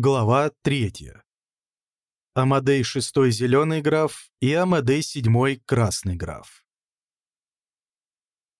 Глава 3. Амадей VI зеленый граф и Амадей VII красный граф.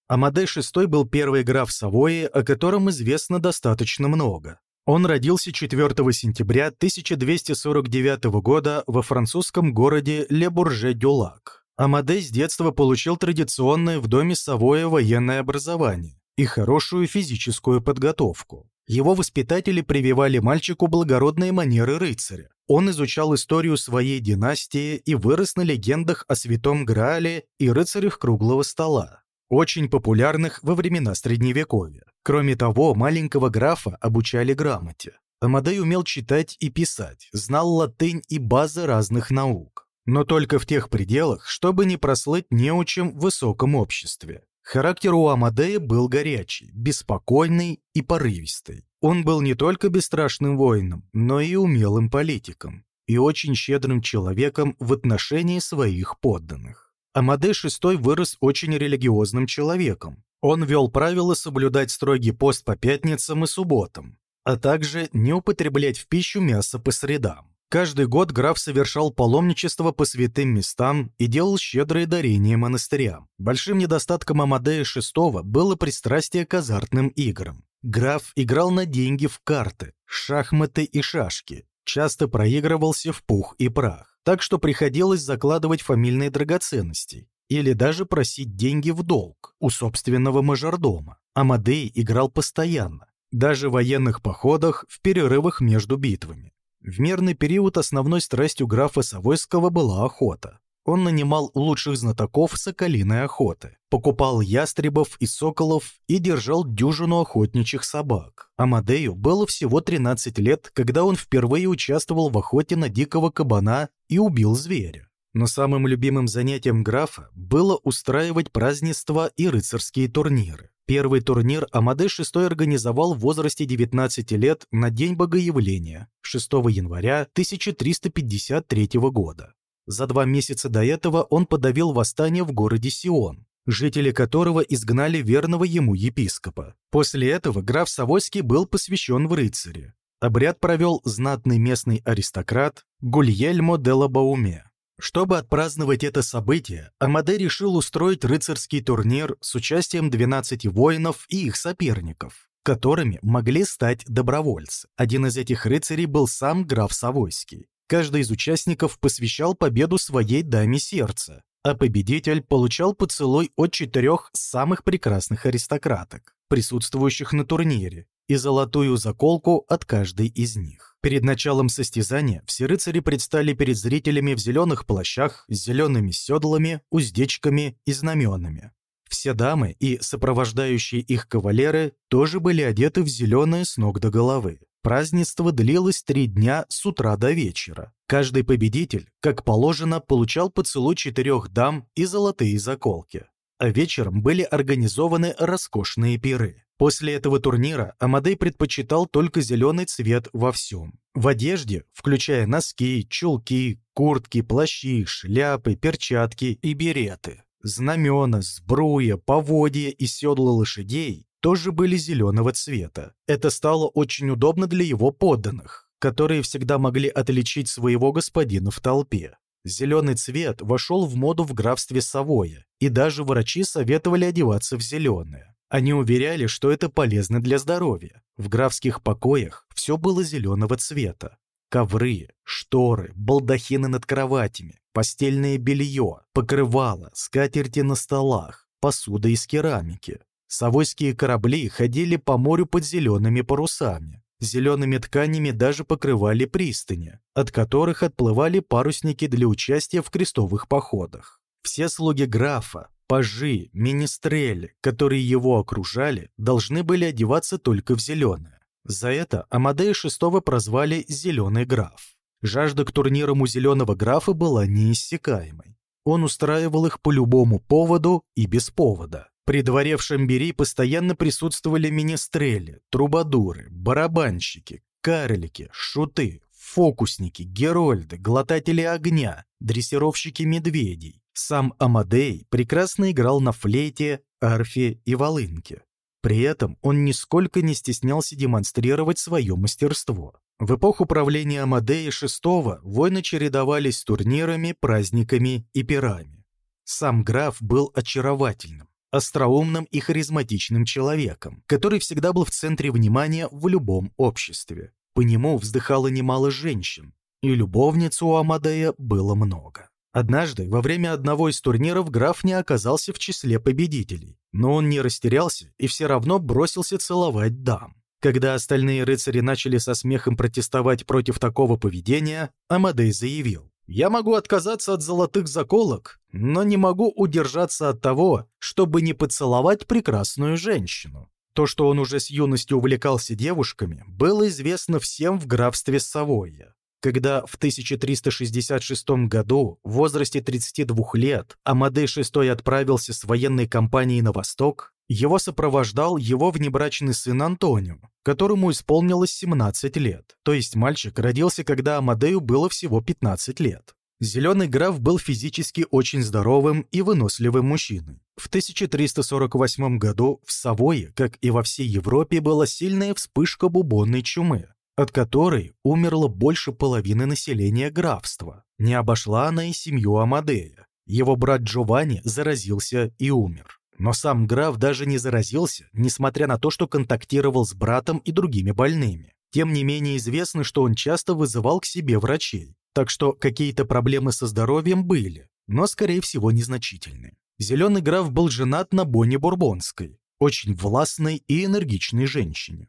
Амадей VI был первый граф Савои, о котором известно достаточно много. Он родился 4 сентября 1249 года во французском городе Ле-Бурже-Дюлак. Амадей с детства получил традиционное в доме Савоя военное образование и хорошую физическую подготовку. Его воспитатели прививали мальчику благородные манеры рыцаря. Он изучал историю своей династии и вырос на легендах о Святом Граале и рыцарях круглого стола, очень популярных во времена Средневековья. Кроме того, маленького графа обучали грамоте. Амадей умел читать и писать, знал латынь и базы разных наук. Но только в тех пределах, чтобы не прослыть неучим в высоком обществе. Характер у Амадея был горячий, беспокойный и порывистый. Он был не только бесстрашным воином, но и умелым политиком, и очень щедрым человеком в отношении своих подданных. Амадей VI вырос очень религиозным человеком. Он вел правило соблюдать строгий пост по пятницам и субботам, а также не употреблять в пищу мясо по средам. Каждый год граф совершал паломничество по святым местам и делал щедрые дарения монастырям. Большим недостатком Амадея VI было пристрастие к азартным играм. Граф играл на деньги в карты, шахматы и шашки, часто проигрывался в пух и прах, так что приходилось закладывать фамильные драгоценности или даже просить деньги в долг у собственного мажордома. Амадей играл постоянно, даже в военных походах, в перерывах между битвами. В мирный период основной страстью графа Савойского была охота. Он нанимал лучших знатоков соколиной охоты, покупал ястребов и соколов и держал дюжину охотничьих собак. Амадею было всего 13 лет, когда он впервые участвовал в охоте на дикого кабана и убил зверя. Но самым любимым занятием графа было устраивать празднества и рыцарские турниры. Первый турнир Амадей VI организовал в возрасте 19 лет на День Богоявления, 6 января 1353 года. За два месяца до этого он подавил восстание в городе Сион, жители которого изгнали верного ему епископа. После этого граф Савойский был посвящен в рыцари. Обряд провел знатный местный аристократ Гульельмо де Лабауме. Чтобы отпраздновать это событие, Амаде решил устроить рыцарский турнир с участием 12 воинов и их соперников, которыми могли стать добровольцы. Один из этих рыцарей был сам граф Савойский. Каждый из участников посвящал победу своей даме сердца, а победитель получал поцелуй от четырех самых прекрасных аристократок, присутствующих на турнире, и золотую заколку от каждой из них. Перед началом состязания все рыцари предстали перед зрителями в зеленых плащах с зелеными седлами, уздечками и знаменами. Все дамы и сопровождающие их кавалеры тоже были одеты в зеленые с ног до головы. Празднество длилось три дня с утра до вечера. Каждый победитель, как положено, получал поцелуй четырех дам и золотые заколки. А вечером были организованы роскошные пиры. После этого турнира Амадей предпочитал только зеленый цвет во всем. В одежде, включая носки, чулки, куртки, плащи, шляпы, перчатки и береты. Знамена, сбруя, поводья и седла лошадей тоже были зеленого цвета. Это стало очень удобно для его подданных, которые всегда могли отличить своего господина в толпе. Зеленый цвет вошел в моду в графстве Савоя, и даже врачи советовали одеваться в зеленое. Они уверяли, что это полезно для здоровья. В графских покоях все было зеленого цвета. Ковры, шторы, балдахины над кроватями, постельное белье, покрывало, скатерти на столах, посуда из керамики. Савойские корабли ходили по морю под зелеными парусами. Зелеными тканями даже покрывали пристани, от которых отплывали парусники для участия в крестовых походах. Все слуги графа, Пажи, министрели, которые его окружали, должны были одеваться только в зеленое. За это Амадея VI прозвали «Зеленый граф». Жажда к турнирам у Зеленого графа была неиссякаемой. Он устраивал их по любому поводу и без повода. При дворе в Шамбери постоянно присутствовали министрели, трубадуры, барабанщики, карлики, шуты, фокусники, герольды, глотатели огня, дрессировщики медведей. Сам Амадей прекрасно играл на флейте, арфе и волынке. При этом он нисколько не стеснялся демонстрировать свое мастерство. В эпоху правления Амадея VI войны чередовались с турнирами, праздниками и пирами. Сам граф был очаровательным, остроумным и харизматичным человеком, который всегда был в центре внимания в любом обществе. По нему вздыхало немало женщин, и любовниц у Амадея было много. Однажды, во время одного из турниров, граф не оказался в числе победителей, но он не растерялся и все равно бросился целовать дам. Когда остальные рыцари начали со смехом протестовать против такого поведения, Амадей заявил, «Я могу отказаться от золотых заколок, но не могу удержаться от того, чтобы не поцеловать прекрасную женщину». То, что он уже с юности увлекался девушками, было известно всем в графстве Савойя. Когда в 1366 году, в возрасте 32 лет, Амадей VI отправился с военной кампанией на восток, его сопровождал его внебрачный сын Антонио, которому исполнилось 17 лет, то есть мальчик родился, когда Амадею было всего 15 лет. Зеленый граф был физически очень здоровым и выносливым мужчиной. В 1348 году в Савое, как и во всей Европе, была сильная вспышка бубонной чумы, от которой умерло больше половины населения графства. Не обошла она и семью Амадея. Его брат Джованни заразился и умер. Но сам граф даже не заразился, несмотря на то, что контактировал с братом и другими больными. Тем не менее известно, что он часто вызывал к себе врачей, так что какие-то проблемы со здоровьем были, но, скорее всего, незначительные. Зеленый граф был женат на Бонне Бурбонской, очень властной и энергичной женщине.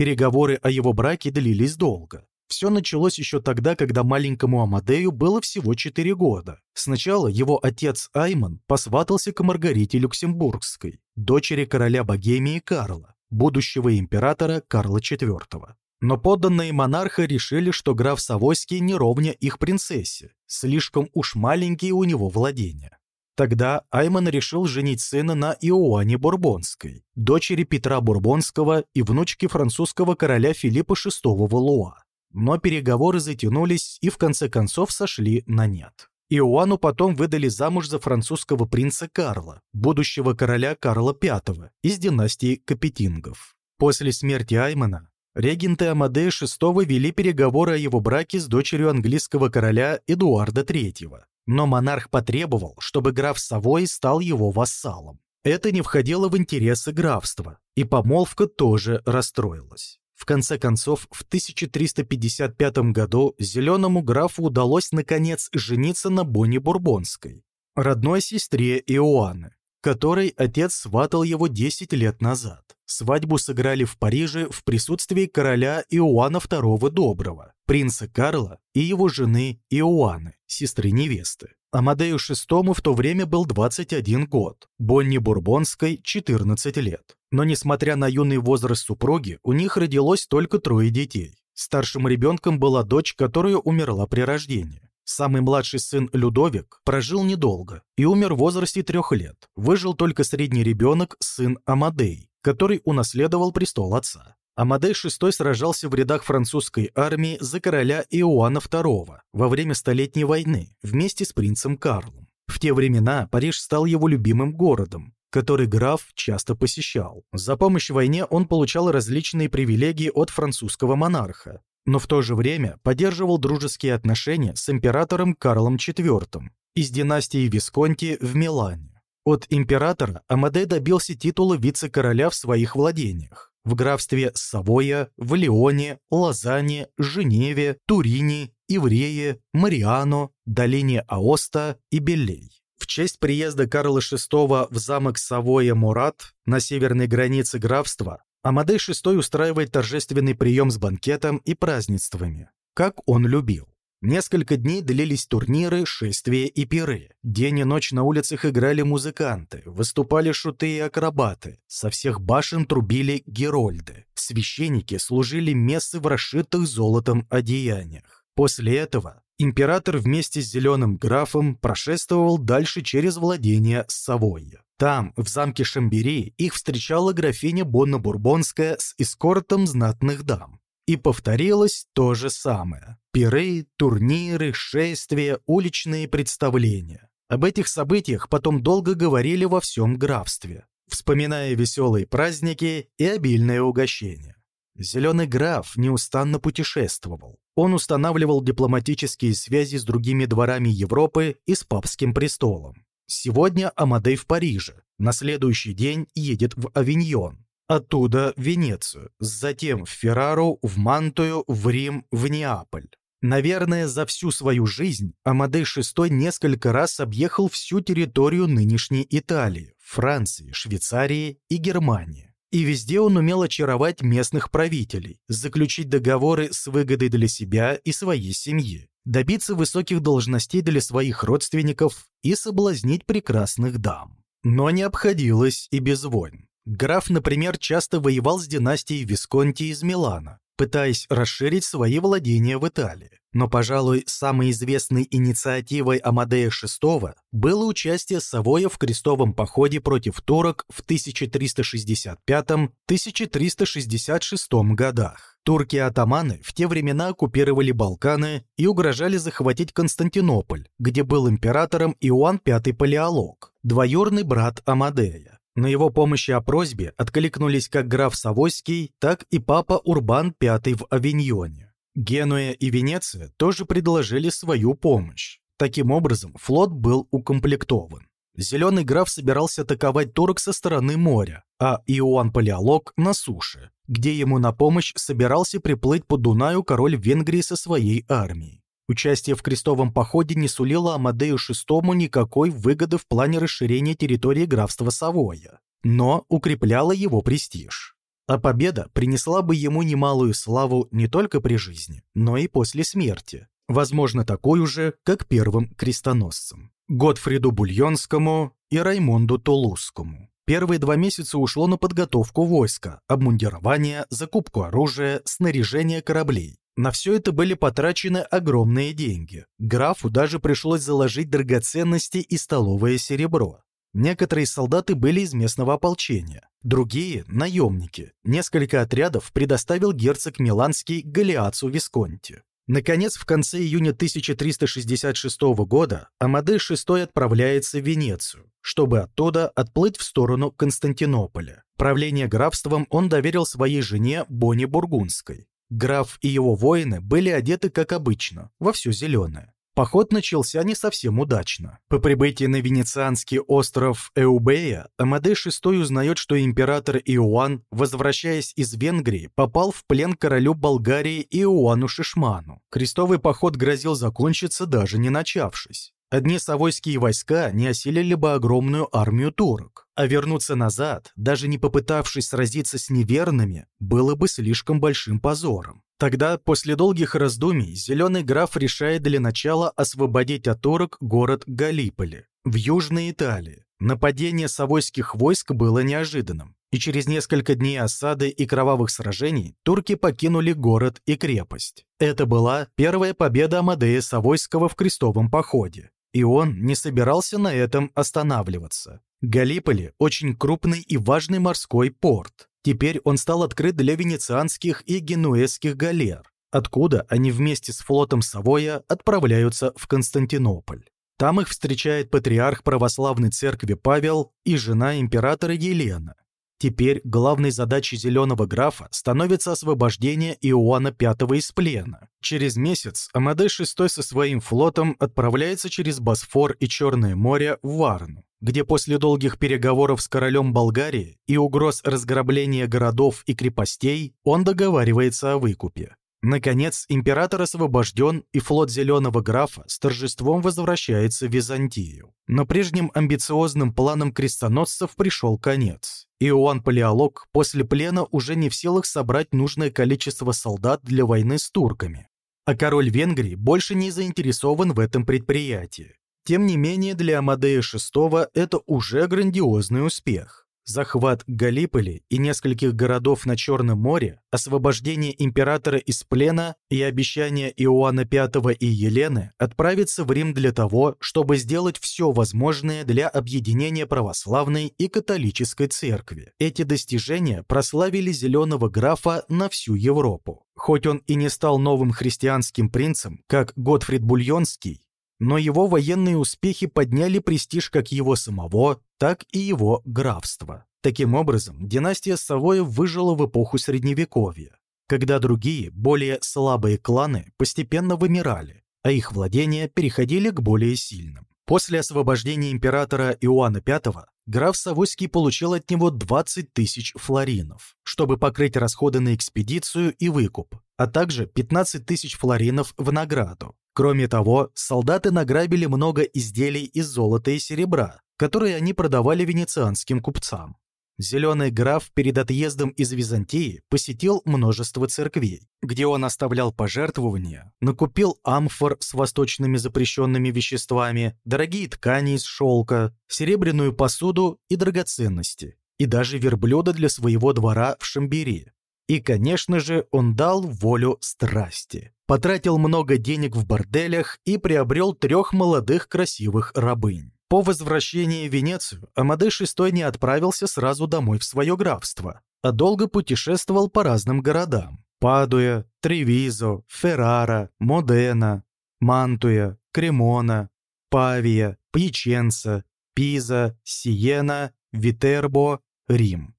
Переговоры о его браке длились долго. Все началось еще тогда, когда маленькому Амадею было всего 4 года. Сначала его отец Айман посватался к Маргарите Люксембургской, дочери короля Богемии Карла, будущего императора Карла IV. Но подданные монарха решили, что граф Савойский не ровня их принцессе, слишком уж маленькие у него владения. Тогда Айман решил женить сына на Иоанне Бурбонской, дочери Петра Бурбонского и внучке французского короля Филиппа VI Валуа. Но переговоры затянулись и в конце концов сошли на нет. Иоанну потом выдали замуж за французского принца Карла, будущего короля Карла V из династии Капетингов. После смерти Аймана регенты Амадея VI вели переговоры о его браке с дочерью английского короля Эдуарда III но монарх потребовал, чтобы граф Савой стал его вассалом. Это не входило в интересы графства, и помолвка тоже расстроилась. В конце концов, в 1355 году зеленому графу удалось наконец жениться на Бонне Бурбонской, родной сестре Иоанны, которой отец сватал его 10 лет назад. Свадьбу сыграли в Париже в присутствии короля Иоанна II Доброго, принца Карла и его жены Иоанны, сестры невесты. Амадею VI в то время был 21 год, Бонни Бурбонской – 14 лет. Но несмотря на юный возраст супруги, у них родилось только трое детей. Старшим ребенком была дочь, которая умерла при рождении. Самый младший сын Людовик прожил недолго и умер в возрасте трех лет. Выжил только средний ребенок, сын Амадей, который унаследовал престол отца. Амадей VI сражался в рядах французской армии за короля Иоанна II во время Столетней войны вместе с принцем Карлом. В те времена Париж стал его любимым городом, который граф часто посещал. За помощь в войне он получал различные привилегии от французского монарха, но в то же время поддерживал дружеские отношения с императором Карлом IV из династии Висконти в Милане. От императора Амаде добился титула вице-короля в своих владениях в графстве Савоя, в Леоне, Лозанне, Женеве, Турине, Иврее, Мариано, долине Аоста и Беллей. В честь приезда Карла VI в замок Савоя-Мурат на северной границе графства Амадей VI устраивает торжественный прием с банкетом и празднествами, как он любил. Несколько дней длились турниры, шествия и пиры. День и ночь на улицах играли музыканты, выступали шуты и акробаты. Со всех башен трубили герольды. Священники служили мессы в расшитых золотом одеяниях. После этого император вместе с зеленым графом прошествовал дальше через владение Савойя. Там, в замке Шамбери, их встречала графиня Бонна Бурбонская с эскортом знатных дам. И повторилось то же самое. Пиры, турниры, шествия, уличные представления. Об этих событиях потом долго говорили во всем графстве, вспоминая веселые праздники и обильное угощение. Зеленый граф неустанно путешествовал. Он устанавливал дипломатические связи с другими дворами Европы и с папским престолом. Сегодня Амадей в Париже, на следующий день едет в Авиньон, оттуда в Венецию, затем в Феррару, в Мантую, в Рим, в Неаполь. Наверное, за всю свою жизнь Амадей VI несколько раз объехал всю территорию нынешней Италии, Франции, Швейцарии и Германии. И везде он умел очаровать местных правителей, заключить договоры с выгодой для себя и своей семьи, добиться высоких должностей для своих родственников и соблазнить прекрасных дам. Но не обходилось и без войн. Граф, например, часто воевал с династией Висконти из Милана, пытаясь расширить свои владения в Италии. Но, пожалуй, самой известной инициативой Амадея VI было участие Савоя в крестовом походе против турок в 1365-1366 годах. Турки-атаманы в те времена оккупировали Балканы и угрожали захватить Константинополь, где был императором Иоанн V Палеолог, двоюрный брат Амадея. На его помощь и о просьбе откликнулись как граф Савойский, так и папа Урбан V в Авиньоне. Генуя и Венеция тоже предложили свою помощь. Таким образом, флот был укомплектован. Зеленый граф собирался атаковать турок со стороны моря, а Иоанн Палеолог – на суше, где ему на помощь собирался приплыть по Дунаю король Венгрии со своей армией. Участие в крестовом походе не сулило Амадею VI никакой выгоды в плане расширения территории графства Савоя, но укрепляло его престиж. А победа принесла бы ему немалую славу не только при жизни, но и после смерти, возможно, такой же, как первым крестоносцам. Готфриду Бульонскому и Раймонду Тулузскому. Первые два месяца ушло на подготовку войска, обмундирование, закупку оружия, снаряжение кораблей. На все это были потрачены огромные деньги. Графу даже пришлось заложить драгоценности и столовое серебро. Некоторые солдаты были из местного ополчения, другие – наемники. Несколько отрядов предоставил герцог Миланский Галиацу Висконти. Наконец, в конце июня 1366 года Амадей VI отправляется в Венецию, чтобы оттуда отплыть в сторону Константинополя. Правление графством он доверил своей жене Боне Бургундской. Граф и его воины были одеты, как обычно, во все зеленое. Поход начался не совсем удачно. По прибытии на венецианский остров Эубея, Амадей VI узнает, что император Иоанн, возвращаясь из Венгрии, попал в плен королю Болгарии Иоанну Шишману. Крестовый поход грозил закончиться, даже не начавшись. Одни савойские войска не осилили бы огромную армию турок, а вернуться назад, даже не попытавшись сразиться с неверными, было бы слишком большим позором. Тогда, после долгих раздумий, Зеленый граф решает для начала освободить от турок город Галиполи в Южной Италии. Нападение савойских войск было неожиданным, и через несколько дней осады и кровавых сражений турки покинули город и крепость. Это была первая победа Амадея Савойского в крестовом походе. И он не собирался на этом останавливаться. Галиполи – очень крупный и важный морской порт. Теперь он стал открыт для венецианских и генуэзских галер, откуда они вместе с флотом Савоя отправляются в Константинополь. Там их встречает патриарх православной церкви Павел и жена императора Елена. Теперь главной задачей Зеленого графа становится освобождение Иоанна V из плена. Через месяц Амадей VI со своим флотом отправляется через Босфор и Черное море в Варну, где после долгих переговоров с королем Болгарии и угроз разграбления городов и крепостей он договаривается о выкупе. Наконец, император освобожден, и флот Зеленого графа с торжеством возвращается в Византию. Но прежним амбициозным планам крестоносцев пришел конец. Иоанн Палеолог после плена уже не в силах собрать нужное количество солдат для войны с турками. А король Венгрии больше не заинтересован в этом предприятии. Тем не менее, для Амадея VI это уже грандиозный успех захват Галиполи и нескольких городов на Черном море, освобождение императора из плена и обещание Иоанна V и Елены отправиться в Рим для того, чтобы сделать все возможное для объединения православной и католической церкви. Эти достижения прославили Зеленого графа на всю Европу. Хоть он и не стал новым христианским принцем, как Готфрид Бульонский, но его военные успехи подняли престиж как его самого, так и его графства. Таким образом, династия Савоев выжила в эпоху Средневековья. когда другие, более слабые кланы постепенно вымирали, а их владения переходили к более сильным. После освобождения императора Иоанна V граф Савойский получил от него 20 тысяч флоринов, чтобы покрыть расходы на экспедицию и выкуп, а также 15 тысяч флоринов в награду. Кроме того, солдаты награбили много изделий из золота и серебра, которые они продавали венецианским купцам. Зеленый граф перед отъездом из Византии посетил множество церквей, где он оставлял пожертвования, накупил амфор с восточными запрещенными веществами, дорогие ткани из шелка, серебряную посуду и драгоценности, и даже верблюда для своего двора в Шамбери. И, конечно же, он дал волю страсти. Потратил много денег в борделях и приобрел трех молодых красивых рабынь. По возвращении в Венецию Амадей VI не отправился сразу домой в свое графство, а долго путешествовал по разным городам – Падуя, Тревизо, Феррара, Модена, Мантуя, Кремона, Павия, Пьяченца, Пиза, Сиена, Витербо, Рим.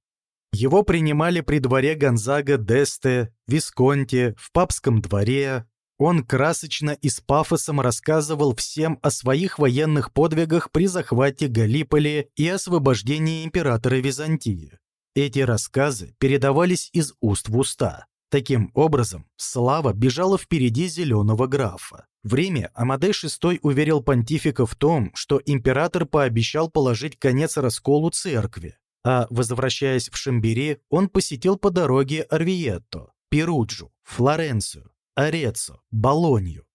Его принимали при дворе Гонзага Десте, Висконте, в папском дворе, он красочно и с пафосом рассказывал всем о своих военных подвигах при захвате Галиполи и освобождении императора Византии. Эти рассказы передавались из уст в уста. Таким образом, слава бежала впереди зеленого графа. В Риме Амадей VI уверил понтифика в том, что император пообещал положить конец расколу церкви, а, возвращаясь в Шамбери, он посетил по дороге Арвиетто, Перуджу, Флоренцию, Ореццо, Болонью.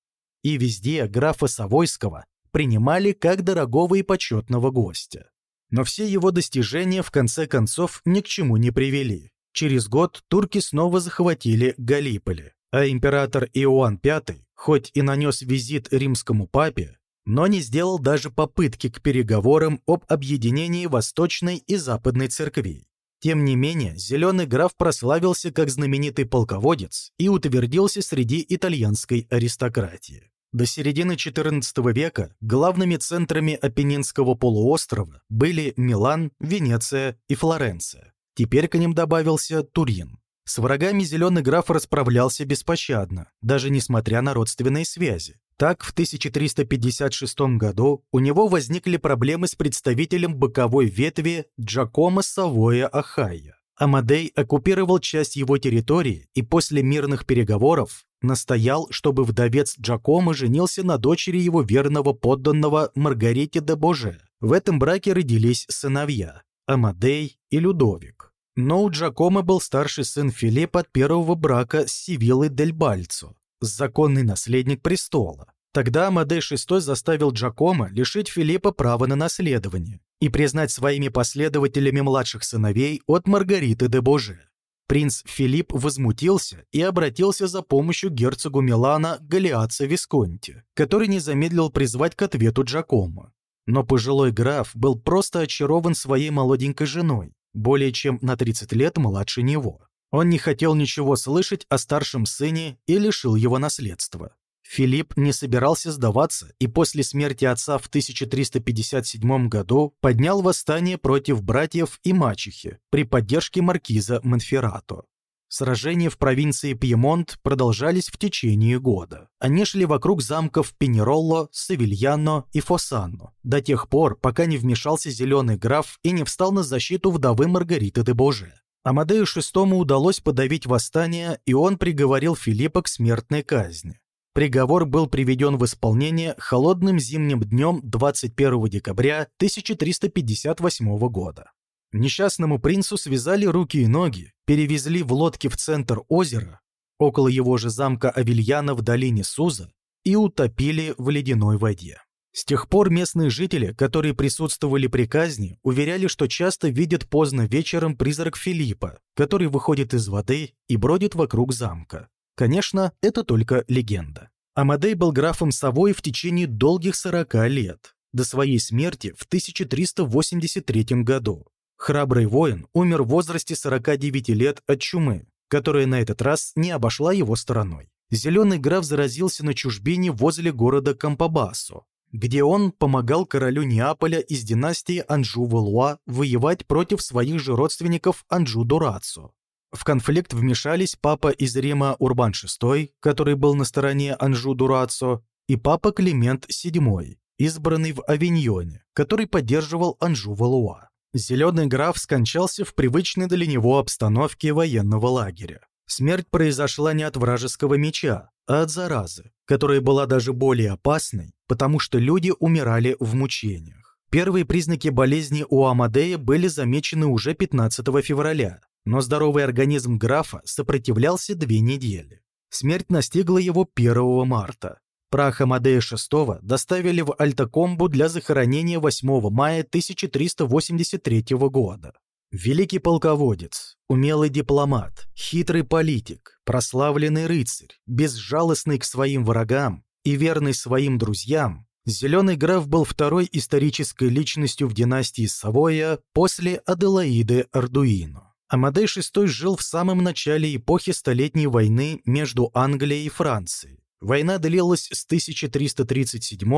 И везде графа Савойского принимали как дорогого и почетного гостя. Но все его достижения в конце концов ни к чему не привели. Через год турки снова захватили Галиполи, а император Иоанн V, хоть и нанес визит римскому папе, но не сделал даже попытки к переговорам об объединении Восточной и Западной церквей. Тем не менее, зеленый граф прославился как знаменитый полководец и утвердился среди итальянской аристократии. До середины XIV века главными центрами Апеннинского полуострова были Милан, Венеция и Флоренция. Теперь к ним добавился Турин. С врагами зеленый граф расправлялся беспощадно, даже несмотря на родственные связи. Так, в 1356 году у него возникли проблемы с представителем боковой ветви Джакомо Савоя Ахайя. Амадей оккупировал часть его территории и после мирных переговоров настоял, чтобы вдовец Джакомо женился на дочери его верного подданного Маргарите де Боже. В этом браке родились сыновья – Амадей и Людовик. Но у Джакомо был старший сын Филипп от первого брака с Сивиллой дель Бальцо, законный наследник престола. Тогда Амадей VI заставил Джакомо лишить Филиппа права на наследование и признать своими последователями младших сыновей от Маргариты де Боже. Принц Филипп возмутился и обратился за помощью герцогу Милана Галиаца Висконти, который не замедлил призвать к ответу Джакомо. Но пожилой граф был просто очарован своей молоденькой женой, более чем на 30 лет младше него. Он не хотел ничего слышать о старшем сыне и лишил его наследства. Филипп не собирался сдаваться и после смерти отца в 1357 году поднял восстание против братьев и мачехи при поддержке маркиза Монферрато. Сражения в провинции Пьемонт продолжались в течение года. Они шли вокруг замков Пенеролло, Савильяно и Фосанно до тех пор, пока не вмешался зеленый граф и не встал на защиту вдовы Маргариты де Боже. Амадею VI удалось подавить восстание, и он приговорил Филиппа к смертной казни. Приговор был приведен в исполнение холодным зимним днем 21 декабря 1358 года. Несчастному принцу связали руки и ноги, перевезли в лодке в центр озера, около его же замка Авильяна в долине Суза, и утопили в ледяной воде. С тех пор местные жители, которые присутствовали при казни, уверяли, что часто видят поздно вечером призрак Филиппа, который выходит из воды и бродит вокруг замка. Конечно, это только легенда. Амадей был графом Савой в течение долгих 40 лет, до своей смерти в 1383 году. Храбрый воин умер в возрасте 49 лет от чумы, которая на этот раз не обошла его стороной. Зеленый граф заразился на чужбине возле города Кампабасо, где он помогал королю Неаполя из династии Анжу-Валуа воевать против своих же родственников Анжу-Дурацо. В конфликт вмешались папа из Рима Урбан VI, который был на стороне Анжу Дурацо, и папа Климент VII, избранный в Авиньоне, который поддерживал Анжу Валуа. Зеленый граф скончался в привычной для него обстановке военного лагеря. Смерть произошла не от вражеского меча, а от заразы, которая была даже более опасной, потому что люди умирали в мучениях. Первые признаки болезни у Амадея были замечены уже 15 февраля, но здоровый организм графа сопротивлялся две недели. Смерть настигла его 1 марта. Прах Амадея VI доставили в Альтакомбу для захоронения 8 мая 1383 года. Великий полководец, умелый дипломат, хитрый политик, прославленный рыцарь, безжалостный к своим врагам и верный своим друзьям, Зеленый граф был второй исторической личностью в династии Савоя после Аделаиды Ардуино. Амадей VI жил в самом начале эпохи Столетней войны между Англией и Францией. Война длилась с 1337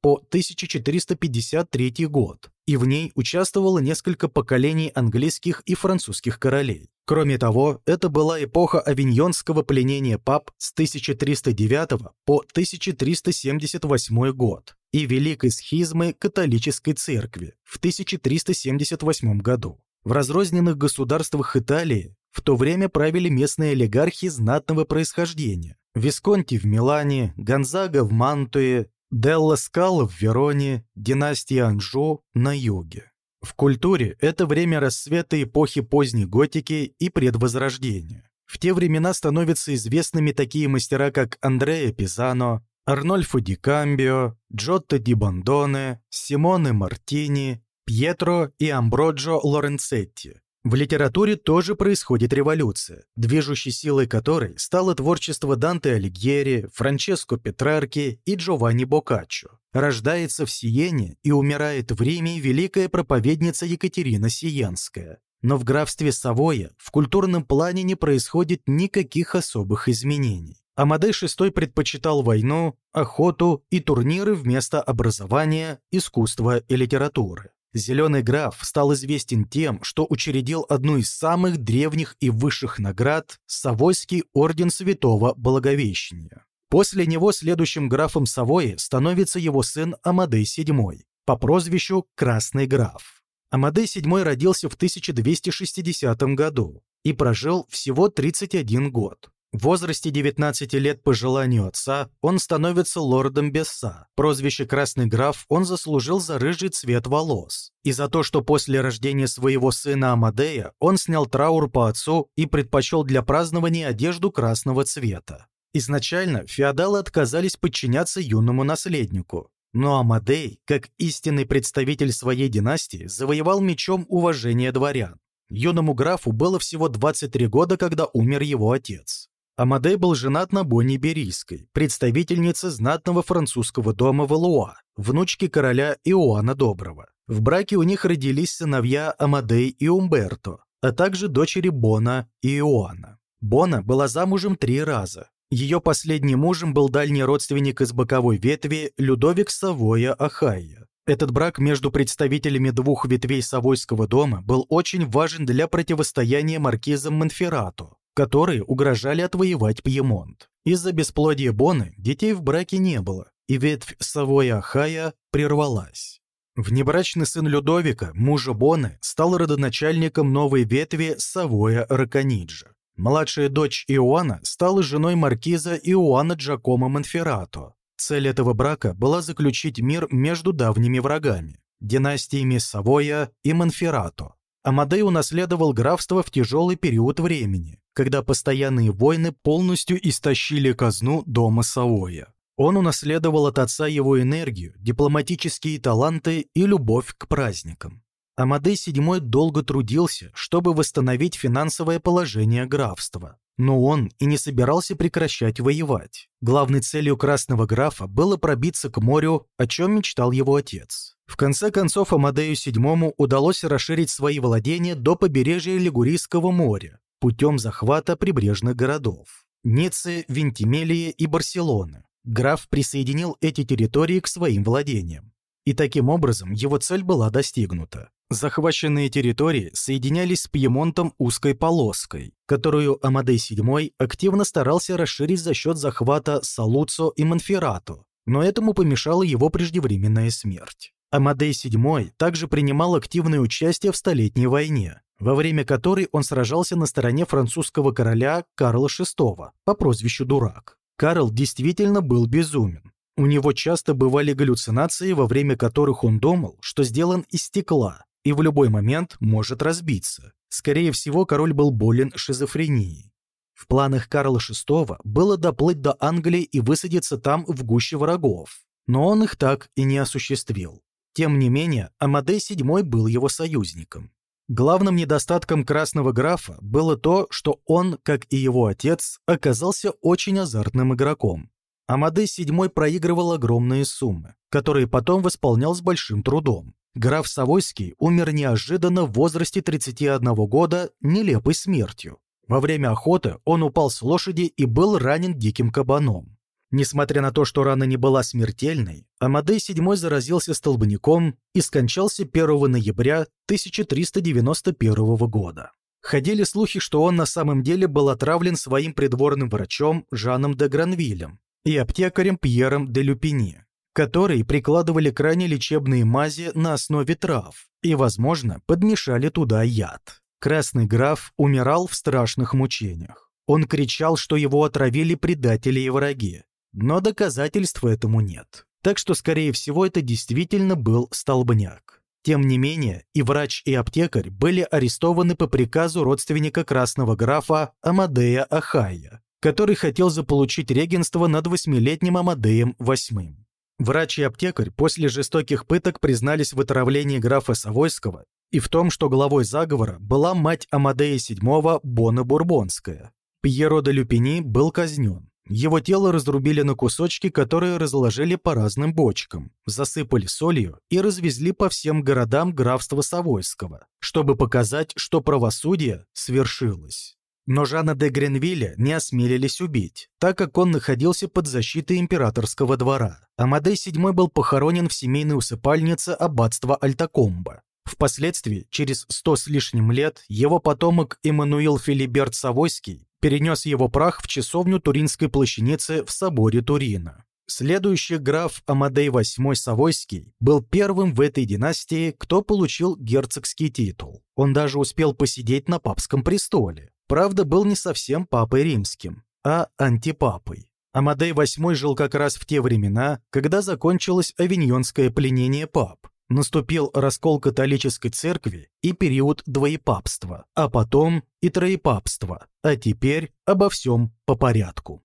по 1453 год, и в ней участвовало несколько поколений английских и французских королей. Кроме того, это была эпоха авиньонского пленения пап с 1309 по 1378 год и Великой схизмы католической церкви в 1378 году. В разрозненных государствах Италии в то время правили местные олигархи знатного происхождения. Висконти в Милане, Гонзага в Мантуе, Делла Скала в Вероне, династия Анжу на юге. В культуре это время расцвета эпохи поздней готики и предвозрождения. В те времена становятся известными такие мастера, как Андреа Пизано, Арнольфо Ди Камбио, Джотто Ди Бондоне, Симоне Мартини, Пьетро и Амброджо Лоренцетти. В литературе тоже происходит революция, движущей силой которой стало творчество Данте Алигьери, Франческо Петрарки и Джованни Боккаччо. Рождается в Сиене и умирает в Риме великая проповедница Екатерина Сиенская. Но в графстве Савоя в культурном плане не происходит никаких особых изменений. Амадей VI предпочитал войну, охоту и турниры вместо образования, искусства и литературы. Зеленый граф стал известен тем, что учредил одну из самых древних и высших наград – Савойский орден Святого Благовещения. После него следующим графом Савои становится его сын Амадей VII по прозвищу Красный граф. Амадей VII родился в 1260 году и прожил всего 31 год. В возрасте 19 лет по желанию отца он становится лордом Бесса. Прозвище «Красный граф» он заслужил за рыжий цвет волос. И за то, что после рождения своего сына Амадея он снял траур по отцу и предпочел для празднования одежду красного цвета. Изначально феодалы отказались подчиняться юному наследнику. Но Амадей, как истинный представитель своей династии, завоевал мечом уважение дворян. Юному графу было всего 23 года, когда умер его отец. Амадей был женат на Бонни Берийской, представительнице знатного французского дома Валуа, внучке короля Иоанна Доброго. В браке у них родились сыновья Амадей и Умберто, а также дочери Бона и Иоанна. Бона была замужем три раза. Ее последним мужем был дальний родственник из боковой ветви Людовик Савоя Ахайя. Этот брак между представителями двух ветвей Савойского дома был очень важен для противостояния маркизам Монферрато, которые угрожали отвоевать Пьемонт. Из-за бесплодия Боны детей в браке не было, и ветвь Савоя Хая прервалась. Внебрачный сын Людовика, мужа Боны, стал родоначальником новой ветви Савоя Ракониджа. Младшая дочь Иоанна стала женой маркиза Иоанна Джакомо Монферрато. Цель этого брака была заключить мир между давними врагами – династиями Савоя и Монферрато. Амадей унаследовал графство в тяжелый период времени, когда постоянные войны полностью истощили казну дома Савоя. Он унаследовал от отца его энергию, дипломатические таланты и любовь к праздникам. Амадей VII долго трудился, чтобы восстановить финансовое положение графства. Но он и не собирался прекращать воевать. Главной целью Красного графа было пробиться к морю, о чем мечтал его отец. В конце концов, Амадею VII удалось расширить свои владения до побережья Лигурийского моря путем захвата прибрежных городов – Ниццы, Вентимелии и Барселоны. Граф присоединил эти территории к своим владениям. И таким образом его цель была достигнута. Захваченные территории соединялись с Пьемонтом узкой полоской, которую Амадей VII активно старался расширить за счет захвата Салуцо и Монферрато, но этому помешала его преждевременная смерть. Амадей VII также принимал активное участие в Столетней войне, во время которой он сражался на стороне французского короля Карла VI по прозвищу Дурак. Карл действительно был безумен. У него часто бывали галлюцинации, во время которых он думал, что сделан из стекла и в любой момент может разбиться. Скорее всего, король был болен шизофренией. В планах Карла VI было доплыть до Англии и высадиться там в гуще врагов, но он их так и не осуществил. Тем не менее, Амадей VII был его союзником. Главным недостатком красного графа было то, что он, как и его отец, оказался очень азартным игроком. Амадей VII проигрывал огромные суммы, которые потом восполнял с большим трудом. Граф Савойский умер неожиданно в возрасте 31 года нелепой смертью. Во время охоты он упал с лошади и был ранен диким кабаном. Несмотря на то, что рана не была смертельной, Амадей VII заразился столбняком и скончался 1 ноября 1391 года. Ходили слухи, что он на самом деле был отравлен своим придворным врачом Жаном де Гранвилем и аптекарем Пьером де Люпини, которые прикладывали крайне лечебные мази на основе трав и, возможно, подмешали туда яд. Красный граф умирал в страшных мучениях. Он кричал, что его отравили предатели и враги, но доказательств этому нет. Так что, скорее всего, это действительно был столбняк. Тем не менее, и врач, и аптекарь были арестованы по приказу родственника красного графа Амадея Ахая, который хотел заполучить регенство над восьмилетним Амадеем VIII. Врач и аптекарь после жестоких пыток признались в отравлении графа Савойского и в том, что главой заговора была мать Амадея VII Бона Бурбонская. Пьеро де Люпини был казнен. Его тело разрубили на кусочки, которые разложили по разным бочкам, засыпали солью и развезли по всем городам графства Савойского, чтобы показать, что правосудие свершилось. Но Жана де Гренвилля не осмелились убить, так как он находился под защитой императорского двора. Амадей VII был похоронен в семейной усыпальнице аббатства Альтакомба. Впоследствии, через сто с лишним лет, его потомок Эммануил Филиберт Савойский перенес его прах в часовню Туринской плащаницы в соборе Турина. Следующий граф Амадей VIII Савойский был первым в этой династии, кто получил герцогский титул. Он даже успел посидеть на папском престоле. Правда, был не совсем папой римским, а антипапой. Амадей VIII жил как раз в те времена, когда закончилось авиньонское пленение пап. Наступил раскол католической церкви и период двоепапства, а потом и троепапства, а теперь обо всем по порядку.